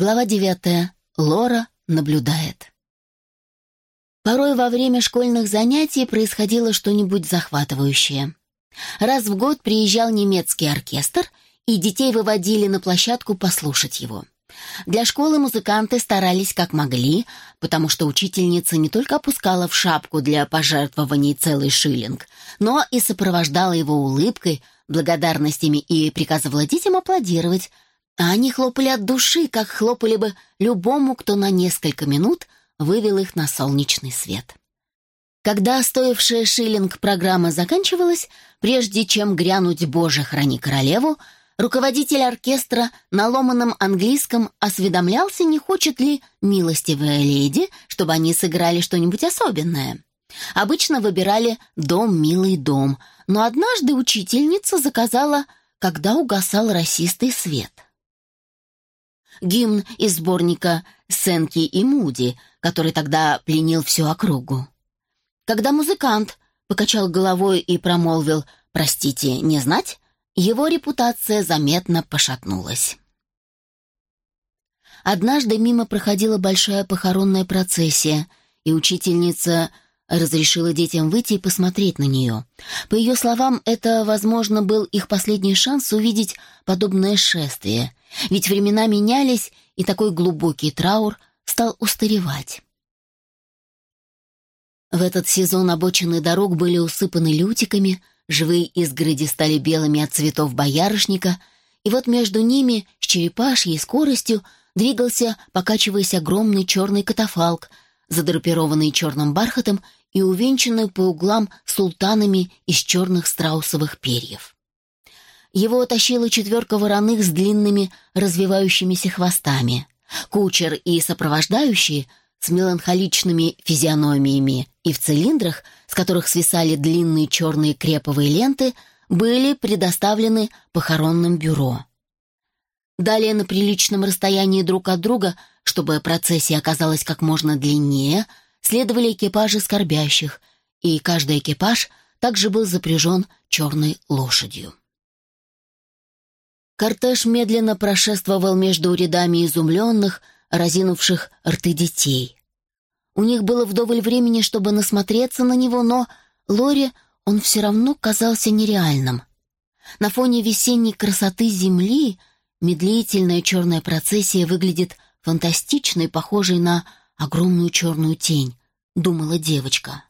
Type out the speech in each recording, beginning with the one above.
Глава девятая. Лора наблюдает. Порой во время школьных занятий происходило что-нибудь захватывающее. Раз в год приезжал немецкий оркестр, и детей выводили на площадку послушать его. Для школы музыканты старались как могли, потому что учительница не только опускала в шапку для пожертвований целый шиллинг, но и сопровождала его улыбкой, благодарностями и приказывала детям аплодировать, а они хлопали от души, как хлопали бы любому, кто на несколько минут вывел их на солнечный свет. Когда стоившая шиллинг программа заканчивалась, прежде чем грянуть «Боже, храни королеву», руководитель оркестра на ломаном английском осведомлялся, не хочет ли милостивая леди, чтобы они сыграли что-нибудь особенное. Обычно выбирали «Дом, милый дом», но однажды учительница заказала «Когда угасал расистый свет» гимн из сборника «Сенки и Муди», который тогда пленил всю округу. Когда музыкант покачал головой и промолвил «Простите, не знать», его репутация заметно пошатнулась. Однажды мимо проходила большая похоронная процессия, и учительница разрешила детям выйти и посмотреть на нее. По ее словам, это, возможно, был их последний шанс увидеть подобное шествие, ведь времена менялись, и такой глубокий траур стал устаревать. В этот сезон обочины дорог были усыпаны лютиками, живые изгороди стали белыми от цветов боярышника, и вот между ними с черепашьей скоростью двигался, покачиваясь огромный черный катафалк, задрапированный черным бархатом и увенчанный по углам султанами из черных страусовых перьев. Его тащила четверка вороных с длинными развивающимися хвостами. Кучер и сопровождающие с меланхоличными физиономиями и в цилиндрах, с которых свисали длинные черные креповые ленты, были предоставлены похоронным бюро. Далее на приличном расстоянии друг от друга, чтобы процессия оказалась как можно длиннее, следовали экипажи скорбящих, и каждый экипаж также был запряжен черной лошадью. Кортеж медленно прошествовал между рядами изумленных, разинувших рты детей. У них было вдоволь времени, чтобы насмотреться на него, но Лоре он все равно казался нереальным. На фоне весенней красоты земли медлительная черная процессия выглядит фантастичной, похожей на огромную черную тень, думала девочка.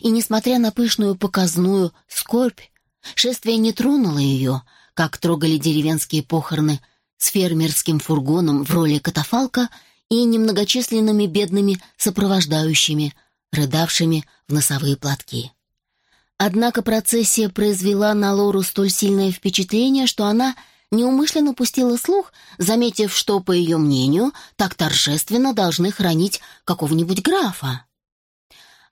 И несмотря на пышную показную скорбь, шествие не тронуло ее, как трогали деревенские похороны с фермерским фургоном в роли катафалка и немногочисленными бедными сопровождающими, рыдавшими в носовые платки. Однако процессия произвела на Лору столь сильное впечатление, что она неумышленно пустила слух, заметив, что, по ее мнению, так торжественно должны хранить какого-нибудь графа.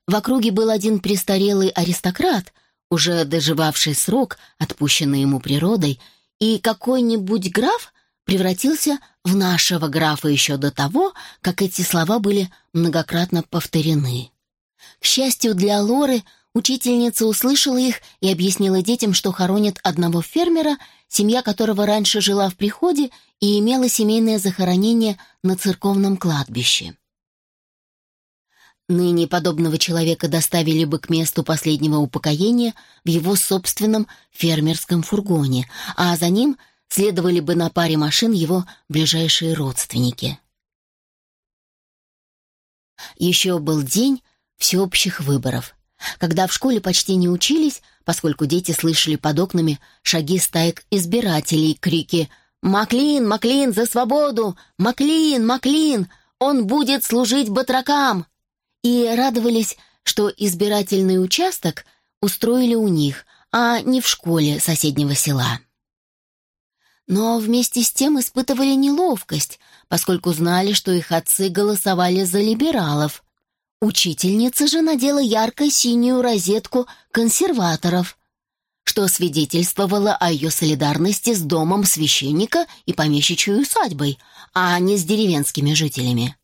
В округе был один престарелый аристократ, уже доживавший срок, отпущенный ему природой, и какой-нибудь граф превратился в нашего графа еще до того, как эти слова были многократно повторены. К счастью для Лоры, учительница услышала их и объяснила детям, что хоронят одного фермера, семья которого раньше жила в приходе и имела семейное захоронение на церковном кладбище. Ныне подобного человека доставили бы к месту последнего упокоения в его собственном фермерском фургоне, а за ним следовали бы на паре машин его ближайшие родственники. Еще был день всеобщих выборов, когда в школе почти не учились, поскольку дети слышали под окнами шаги стаек избирателей, крики «Маклин! Маклин! За свободу! Маклин! Маклин! Он будет служить батракам!» И радовались, что избирательный участок устроили у них, а не в школе соседнего села. Но вместе с тем испытывали неловкость, поскольку знали, что их отцы голосовали за либералов. Учительница же надела ярко-синюю розетку консерваторов, что свидетельствовало о ее солидарности с домом священника и помещичьей усадьбой, а не с деревенскими жителями.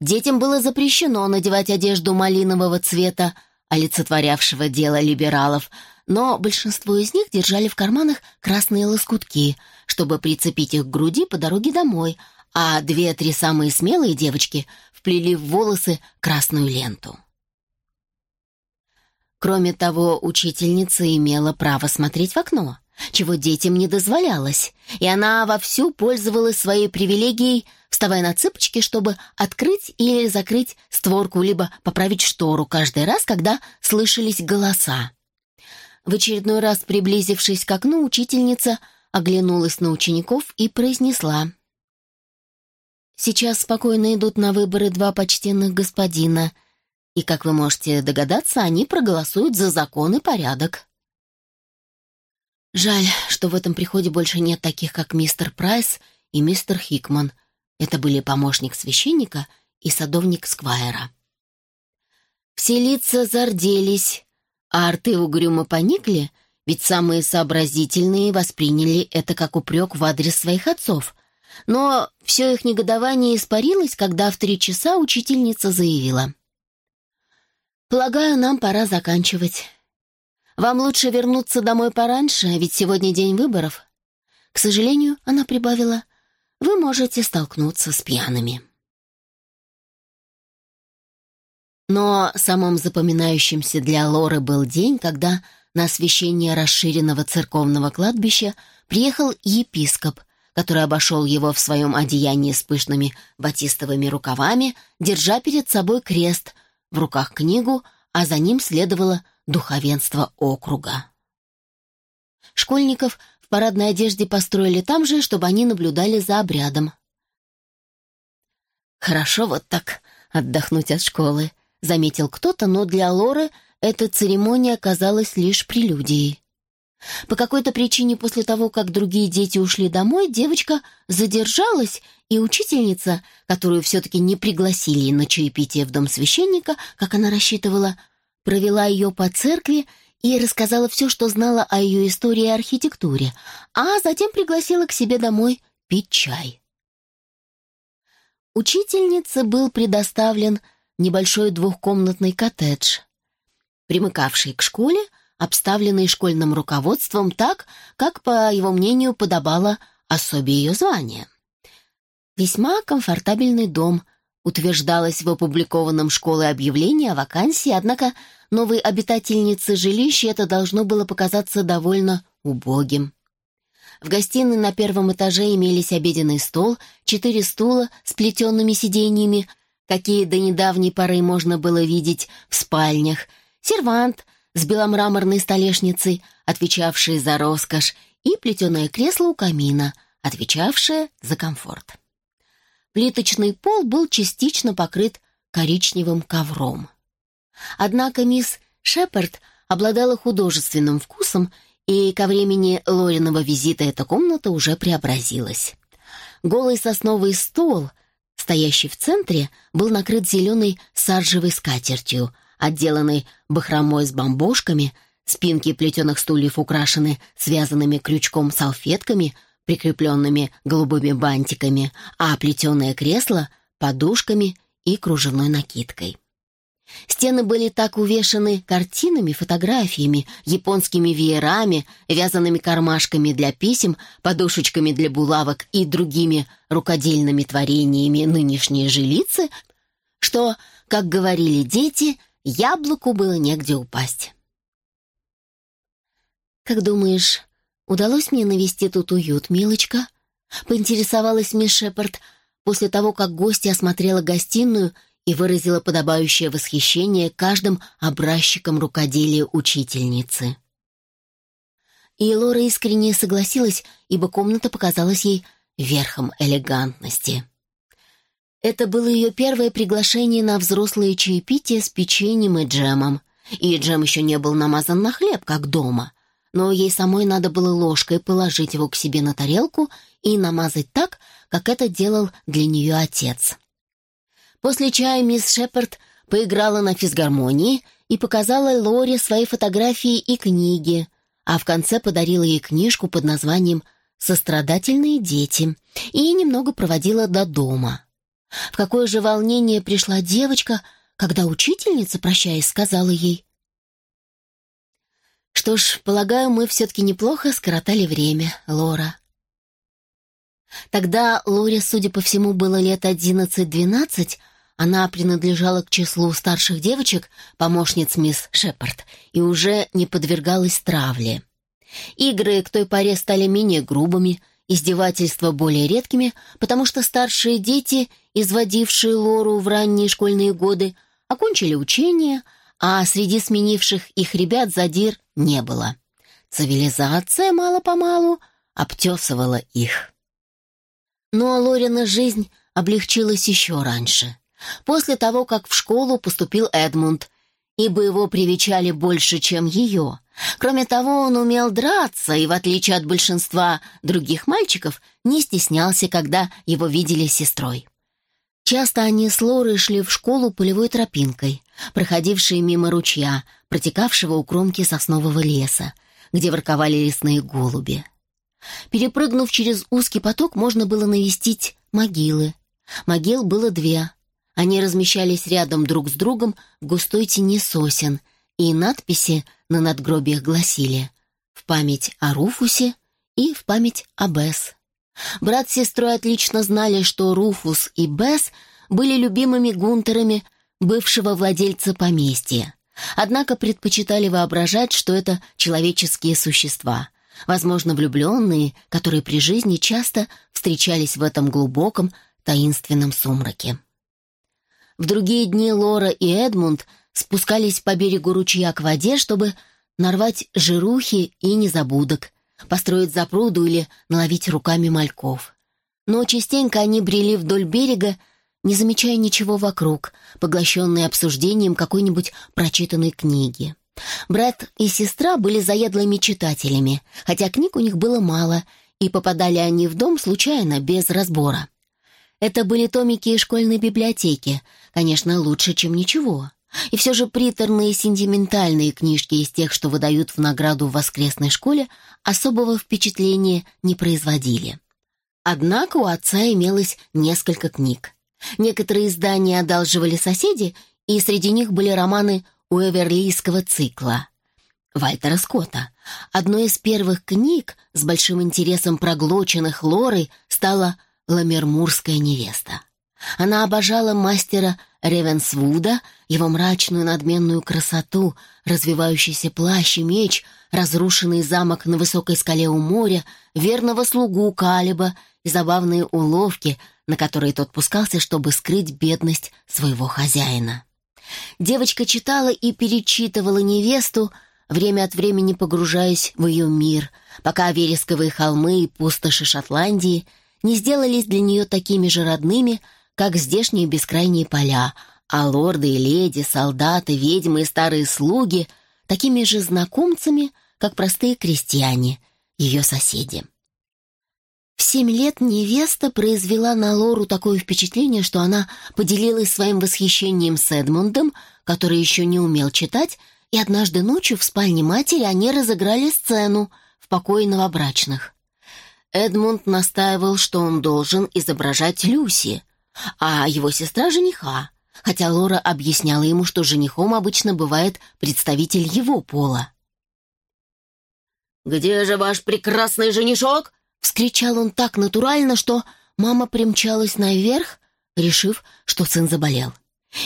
Детям было запрещено надевать одежду малинового цвета, олицетворявшего дело либералов, но большинство из них держали в карманах красные лоскутки, чтобы прицепить их к груди по дороге домой, а две-три самые смелые девочки вплели в волосы красную ленту. Кроме того, учительница имела право смотреть в окно, чего детям не дозволялось, и она вовсю пользовалась своей привилегией, вставая на цыпочки, чтобы открыть или закрыть створку, либо поправить штору каждый раз, когда слышались голоса. В очередной раз, приблизившись к окну, учительница оглянулась на учеников и произнесла. «Сейчас спокойно идут на выборы два почтенных господина — и, как вы можете догадаться, они проголосуют за закон и порядок. Жаль, что в этом приходе больше нет таких, как мистер Прайс и мистер Хикман. Это были помощник священника и садовник Сквайра. Все лица зарделись, а арты угрюмо поникли, ведь самые сообразительные восприняли это как упрек в адрес своих отцов. Но все их негодование испарилось, когда в три часа учительница заявила — Полагаю, нам пора заканчивать. Вам лучше вернуться домой пораньше, ведь сегодня день выборов. К сожалению, она прибавила, вы можете столкнуться с пьяными. Но самым запоминающимся для Лоры был день, когда на освящение расширенного церковного кладбища приехал епископ, который обошел его в своем одеянии с пышными батистовыми рукавами, держа перед собой крест — в руках книгу, а за ним следовало духовенство округа. Школьников парадной одежде построили там же, чтобы они наблюдали за обрядом. «Хорошо вот так отдохнуть от школы», — заметил кто-то, но для Лоры эта церемония оказалась лишь прелюдией. По какой-то причине после того, как другие дети ушли домой, девочка задержалась, и учительница, которую все-таки не пригласили на чаепитие в дом священника, как она рассчитывала, провела ее по церкви и рассказала все, что знала о ее истории и архитектуре, а затем пригласила к себе домой пить чай. Учительнице был предоставлен небольшой двухкомнатный коттедж, примыкавший к школе, обставленный школьным руководством так, как, по его мнению, подобало особе ее звания. Весьма комфортабельный дом, утверждалось в опубликованном школой объявлении о вакансии, однако новой обитательнице жилища это должно было показаться довольно убогим. В гостиной на первом этаже имелись обеденный стол, четыре стула с плетеными сиденьями, какие до недавней поры можно было видеть в спальнях, сервант — с беломраморной столешницей, отвечавшей за роскошь, и плетеное кресло у камина, отвечавшее за комфорт. Плиточный пол был частично покрыт коричневым ковром. Однако мисс Шепард обладала художественным вкусом, и ко времени Лориного визита эта комната уже преобразилась. Голый сосновый стол, стоящий в центре, был накрыт зеленой саржевой скатертью — отделанный бахромой с бомбошками, спинки плетеных стульев украшены связанными крючком салфетками, прикрепленными голубыми бантиками, а плетеное кресло — подушками и кружевной накидкой. Стены были так увешаны картинами, фотографиями, японскими веерами, вязаными кармашками для писем, подушечками для булавок и другими рукодельными творениями нынешней жилицы, что, как говорили дети, Яблоку было негде упасть. «Как думаешь, удалось мне навести тут уют, милочка?» — поинтересовалась мисс Шепард после того, как гостья осмотрела гостиную и выразила подобающее восхищение каждым образчиком рукоделия учительницы. И Лора искренне согласилась, ибо комната показалась ей верхом элегантности. Это было ее первое приглашение на взрослые чаепития с печеньем и джемом. И джем еще не был намазан на хлеб, как дома. Но ей самой надо было ложкой положить его к себе на тарелку и намазать так, как это делал для нее отец. После чая мисс Шепард поиграла на физгармонии и показала Лоре свои фотографии и книги, а в конце подарила ей книжку под названием «Сострадательные дети» и немного проводила до дома. В какое же волнение пришла девочка, когда учительница, прощаясь, сказала ей. «Что ж, полагаю, мы все-таки неплохо скоротали время, Лора». Тогда Лоре, судя по всему, было лет одиннадцать-двенадцать, она принадлежала к числу старших девочек, помощниц мисс Шепард, и уже не подвергалась травле. Игры к той поре стали менее грубыми, издевательства более редкими, потому что старшие дети, изводившие Лору в ранние школьные годы, окончили учение, а среди сменивших их ребят задир не было. Цивилизация мало-помалу обтесывала их. Но Лорина жизнь облегчилась еще раньше после того, как в школу поступил Эдмунд, ибо его привечали больше, чем ее. Кроме того, он умел драться и, в отличие от большинства других мальчиков, не стеснялся, когда его видели сестрой. Часто они с Лорой шли в школу полевой тропинкой, проходившей мимо ручья, протекавшего у кромки соснового леса, где ворковали лесные голуби. Перепрыгнув через узкий поток, можно было навестить могилы. Могил было две, они размещались рядом друг с другом в густой тени сосен, и надписи на надгробиях гласили «В память о Руфусе» и «В память о Бесс». Брат с сестрой отлично знали, что Руфус и Бесс были любимыми гунтерами бывшего владельца поместья. Однако предпочитали воображать, что это человеческие существа, возможно, влюбленные, которые при жизни часто встречались в этом глубоком таинственном сумраке. В другие дни Лора и Эдмунд спускались по берегу ручья к воде, чтобы нарвать жирухи и незабудок, построить запруду или наловить руками мальков. Но частенько они брели вдоль берега, не замечая ничего вокруг, поглощенные обсуждением какой-нибудь прочитанной книги. Брат и сестра были заядлыми читателями, хотя книг у них было мало, и попадали они в дом случайно, без разбора. Это были томики школьной библиотеки, конечно, лучше, чем ничего. И все же приторные сентиментальные книжки из тех, что выдают в награду в воскресной школе, особого впечатления не производили. Однако у отца имелось несколько книг. Некоторые издания одалживали соседи, и среди них были романы Уэверлийского цикла. Вальтера Скотта. Одной из первых книг, с большим интересом проглоченных Лорой, стала ламермурская невеста. Она обожала мастера Ревенсвуда, его мрачную надменную красоту, развивающийся плащ и меч, разрушенный замок на высокой скале у моря, верного слугу Калиба и забавные уловки, на которые тот пускался, чтобы скрыть бедность своего хозяина. Девочка читала и перечитывала невесту, время от времени погружаясь в ее мир, пока вересковые холмы и пустоши Шотландии — не сделались для нее такими же родными, как здешние бескрайние поля, а лорды и леди, солдаты, ведьмы и старые слуги такими же знакомцами, как простые крестьяне, ее соседи. В семь лет невеста произвела на Лору такое впечатление, что она поделилась своим восхищением с Эдмундом, который еще не умел читать, и однажды ночью в спальне матери они разыграли сцену в покое новобрачных. Эдмунд настаивал, что он должен изображать Люси, а его сестра — жениха, хотя Лора объясняла ему, что женихом обычно бывает представитель его пола. «Где же ваш прекрасный женишок?» — вскричал он так натурально, что мама примчалась наверх, решив, что сын заболел,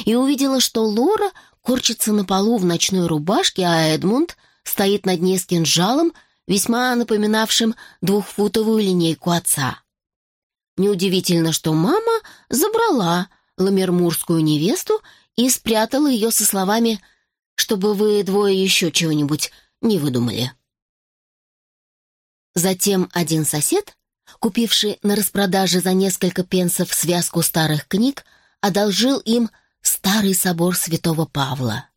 и увидела, что Лора корчится на полу в ночной рубашке, а Эдмунд стоит над ней с кинжалом — весьма напоминавшим двухфутовую линейку отца. Неудивительно, что мама забрала ламермурскую невесту и спрятала ее со словами «чтобы вы двое еще чего-нибудь не выдумали». Затем один сосед, купивший на распродаже за несколько пенсов связку старых книг, одолжил им старый собор святого Павла.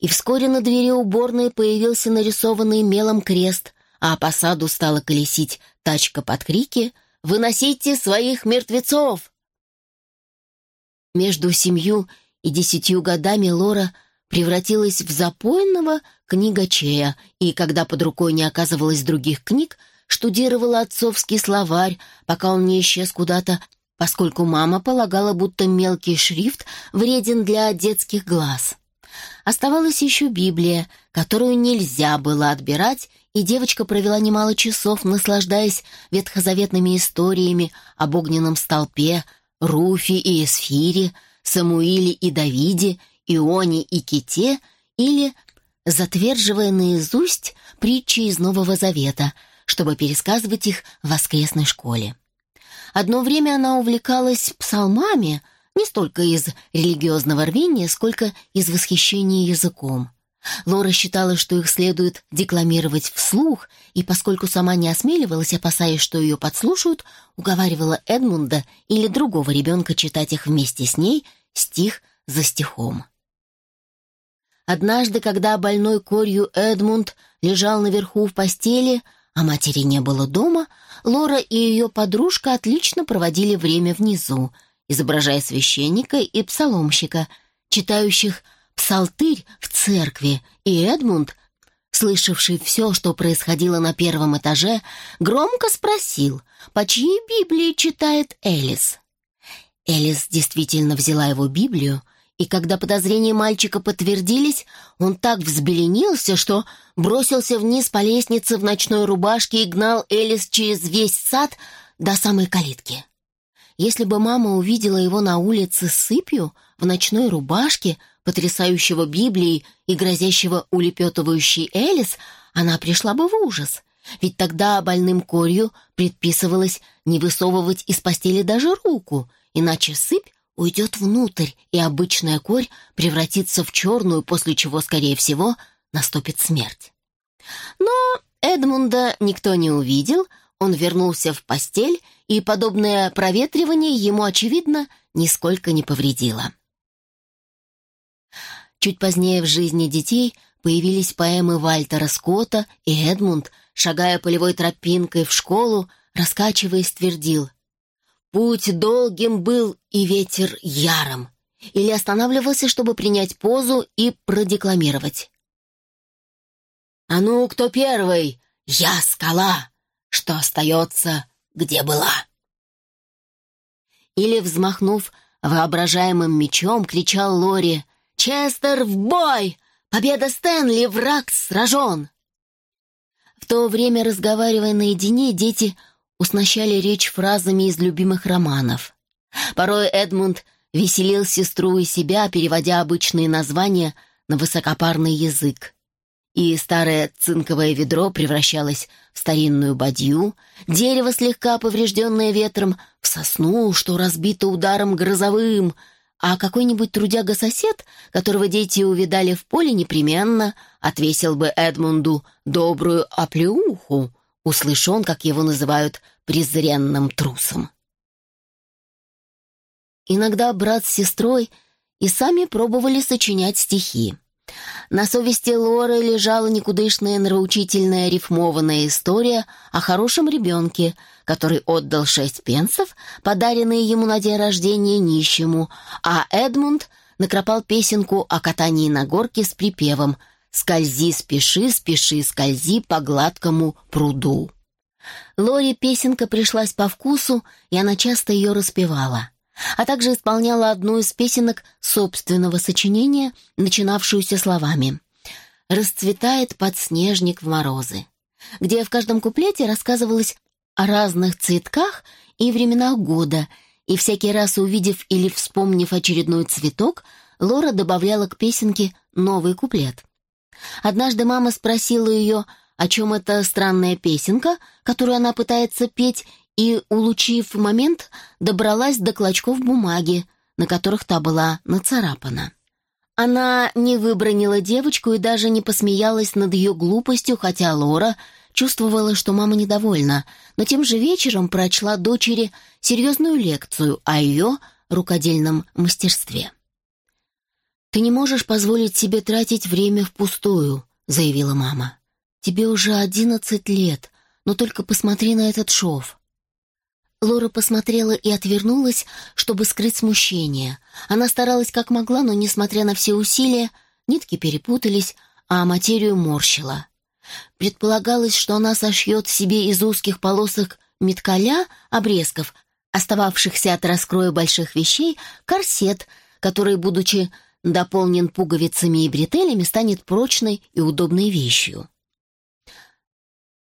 И вскоре на двери уборной появился нарисованный мелом крест, а по саду стала колесить тачка под крики «Выносите своих мертвецов!». Между семью и десятью годами Лора превратилась в запойного книгачея, и когда под рукой не оказывалось других книг, штудировала отцовский словарь, пока он не исчез куда-то, поскольку мама полагала, будто мелкий шрифт вреден для детских глаз. Оставалась еще Библия, которую нельзя было отбирать и девочка провела немало часов, наслаждаясь ветхозаветными историями об огненном столпе, Руфе и Эсфире, Самуиле и Давиде, Ионе и Ките или затверживая наизусть притчи из Нового Завета, чтобы пересказывать их в воскресной школе. Одно время она увлекалась псалмами, не столько из религиозного рвения, сколько из восхищения языком. Лора считала, что их следует декламировать вслух, и поскольку сама не осмеливалась, опасаясь, что ее подслушают, уговаривала Эдмунда или другого ребенка читать их вместе с ней, стих за стихом. Однажды, когда больной корью Эдмунд лежал наверху в постели, а матери не было дома, Лора и ее подружка отлично проводили время внизу, изображая священника и псаломщика, читающих псалтырь в церкви, и Эдмунд, слышавший все, что происходило на первом этаже, громко спросил, по чьей Библии читает Элис. Элис действительно взяла его Библию, и когда подозрения мальчика подтвердились, он так взбеленился, что бросился вниз по лестнице в ночной рубашке и гнал Элис через весь сад до самой калитки. Если бы мама увидела его на улице с сыпью, в ночной рубашке, потрясающего Библией и грозящего улепетывающей Элис, она пришла бы в ужас. Ведь тогда больным корью предписывалось не высовывать из постели даже руку, иначе сыпь уйдет внутрь, и обычная корь превратится в черную, после чего, скорее всего, наступит смерть. Но Эдмунда никто не увидел, он вернулся в постель, и подобное проветривание ему, очевидно, нисколько не повредило. Чуть позднее в жизни детей появились поэмы Вальтера Скотта, и Эдмунд, шагая полевой тропинкой в школу, раскачиваясь, твердил «Путь долгим был и ветер яром» или останавливался, чтобы принять позу и продекламировать. «А ну, кто первый? Я скала, что остается, где была». Или, взмахнув воображаемым мечом, кричал Лори «Честер, в бой! Победа Стэнли, враг сражен!» В то время, разговаривая наедине, дети уснащали речь фразами из любимых романов. Порой Эдмунд веселил сестру и себя, переводя обычные названия на высокопарный язык. И старое цинковое ведро превращалось в старинную бадью, дерево, слегка поврежденное ветром, в сосну, что разбито ударом грозовым — а какой-нибудь трудяга-сосед, которого дети увидали в поле непременно, отвесил бы Эдмунду добрую оплеуху, услышан, как его называют, презренным трусом. Иногда брат с сестрой и сами пробовали сочинять стихи. На совести Лоры лежала никудышная нравоучительная рифмованная история о хорошем ребенке, который отдал шесть пенсов, подаренные ему на день рождения нищему, а Эдмунд накропал песенку о катании на горке с припевом «Скользи, спеши, спеши, скользи по гладкому пруду». Лоре песенка пришлась по вкусу, и она часто ее распевала а также исполняла одну из песенок собственного сочинения, начинавшуюся словами «Расцветает подснежник в морозы», где в каждом куплете рассказывалось о разных цветках и временах года, и всякий раз увидев или вспомнив очередной цветок, Лора добавляла к песенке новый куплет. Однажды мама спросила ее, о чем эта странная песенка, которую она пытается петь, и, улучив момент, добралась до клочков бумаги, на которых та была нацарапана. Она не выбронила девочку и даже не посмеялась над ее глупостью, хотя Лора чувствовала, что мама недовольна, но тем же вечером прочла дочери серьезную лекцию о ее рукодельном мастерстве. «Ты не можешь позволить себе тратить время впустую», — заявила мама. «Тебе уже одиннадцать лет, но только посмотри на этот шов. Лора посмотрела и отвернулась, чтобы скрыть смущение. Она старалась как могла, но, несмотря на все усилия, нитки перепутались, а материю морщила. Предполагалось, что она сошьет себе из узких полосок меткаля, обрезков, остававшихся от раскроя больших вещей, корсет, который, будучи дополнен пуговицами и бретелями, станет прочной и удобной вещью.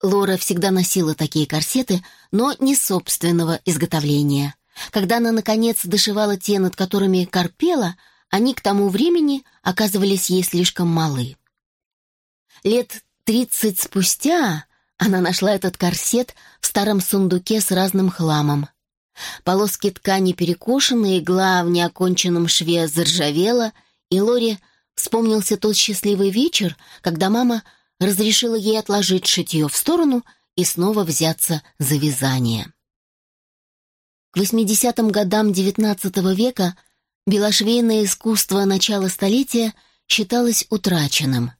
Лора всегда носила такие корсеты, но не собственного изготовления. Когда она, наконец, дошивала те, над которыми корпела, они к тому времени оказывались ей слишком малы. Лет тридцать спустя она нашла этот корсет в старом сундуке с разным хламом. Полоски ткани перекошены, игла в неоконченном шве заржавела, и Лоре вспомнился тот счастливый вечер, когда мама разрешила ей отложить шитье в сторону и снова взяться за вязание. К 80-м годам XIX века белошвейное искусство начала столетия считалось утраченным.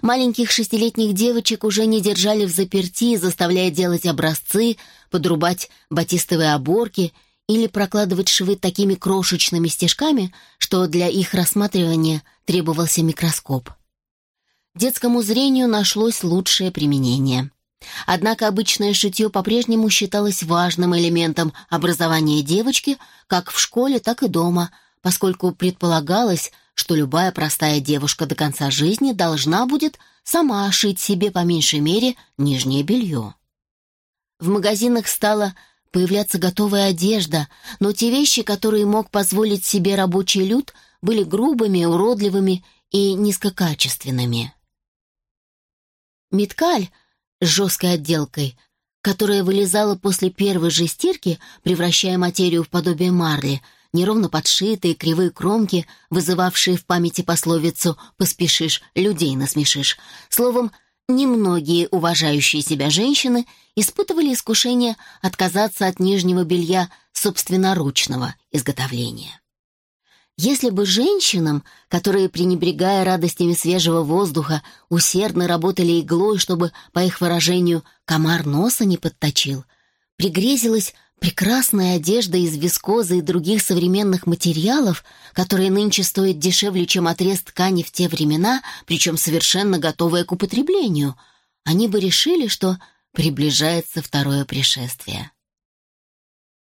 Маленьких шестилетних девочек уже не держали в заперти, заставляя делать образцы, подрубать батистовые оборки или прокладывать швы такими крошечными стежками, что для их рассматривания требовался микроскоп детскому зрению нашлось лучшее применение. Однако обычное шитье по-прежнему считалось важным элементом образования девочки как в школе, так и дома, поскольку предполагалось, что любая простая девушка до конца жизни должна будет сама шить себе по меньшей мере нижнее белье. В магазинах стала появляться готовая одежда, но те вещи, которые мог позволить себе рабочий люд, были грубыми, уродливыми и низкокачественными. Меткаль с жесткой отделкой, которая вылезала после первой же стирки, превращая материю в подобие марли, неровно подшитые кривые кромки, вызывавшие в памяти пословицу «поспешишь, людей насмешишь». Словом, немногие уважающие себя женщины испытывали искушение отказаться от нижнего белья собственноручного изготовления. Если бы женщинам, которые, пренебрегая радостями свежего воздуха, усердно работали иглой, чтобы, по их выражению, комар носа не подточил, пригрезилась прекрасная одежда из вискозы и других современных материалов, которые нынче стоят дешевле, чем отрез ткани в те времена, причем совершенно готовая к употреблению, они бы решили, что приближается второе пришествие.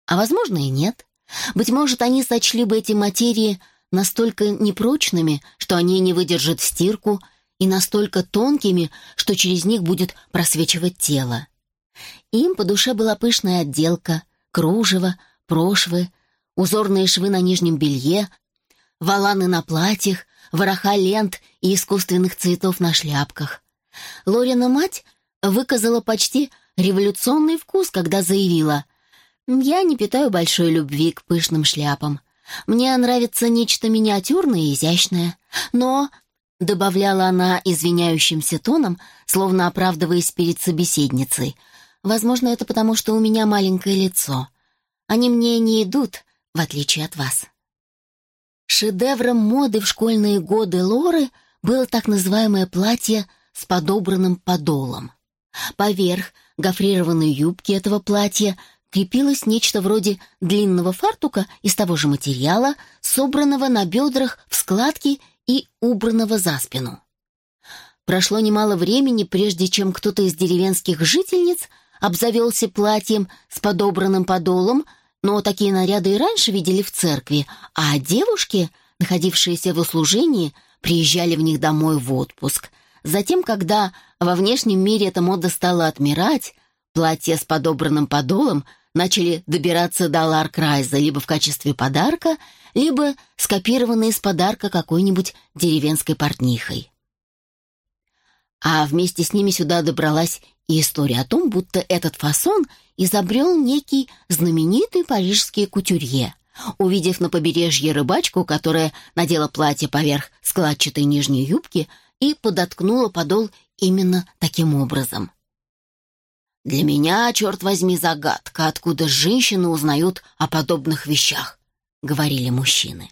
А возможно и нет. Быть может, они сочли бы эти материи настолько непрочными, что они не выдержат стирку, и настолько тонкими, что через них будет просвечивать тело. Им по душе была пышная отделка, кружево, прошвы, узорные швы на нижнем белье, валаны на платьях, вороха лент и искусственных цветов на шляпках. Лорина мать выказала почти революционный вкус, когда заявила я не питаю большой любви к пышным шляпам. Мне нравится нечто миниатюрное и изящное. Но, — добавляла она извиняющимся тоном, словно оправдываясь перед собеседницей, «возможно, это потому, что у меня маленькое лицо. Они мне не идут, в отличие от вас». Шедевром моды в школьные годы Лоры было так называемое платье с подобранным подолом. Поверх гофрированной юбки этого платья крепилось нечто вроде длинного фартука из того же материала, собранного на бедрах в складки и убранного за спину. Прошло немало времени, прежде чем кто-то из деревенских жительниц обзавелся платьем с подобранным подолом, но такие наряды и раньше видели в церкви, а девушки, находившиеся в услужении, приезжали в них домой в отпуск. Затем, когда во внешнем мире эта мода стала отмирать, платье с подобранным подолом – начали добираться до Ларкрайза либо в качестве подарка, либо скопированные из подарка какой-нибудь деревенской портнихой. А вместе с ними сюда добралась и история о том, будто этот фасон изобрел некий знаменитый парижский кутюрье. Увидев на побережье рыбачку, которая надела платье поверх складчатой нижней юбки и подоткнула подол именно таким образом. Для меня, черт возьми, загадка, откуда женщины узнают о подобных вещах, говорили мужчины.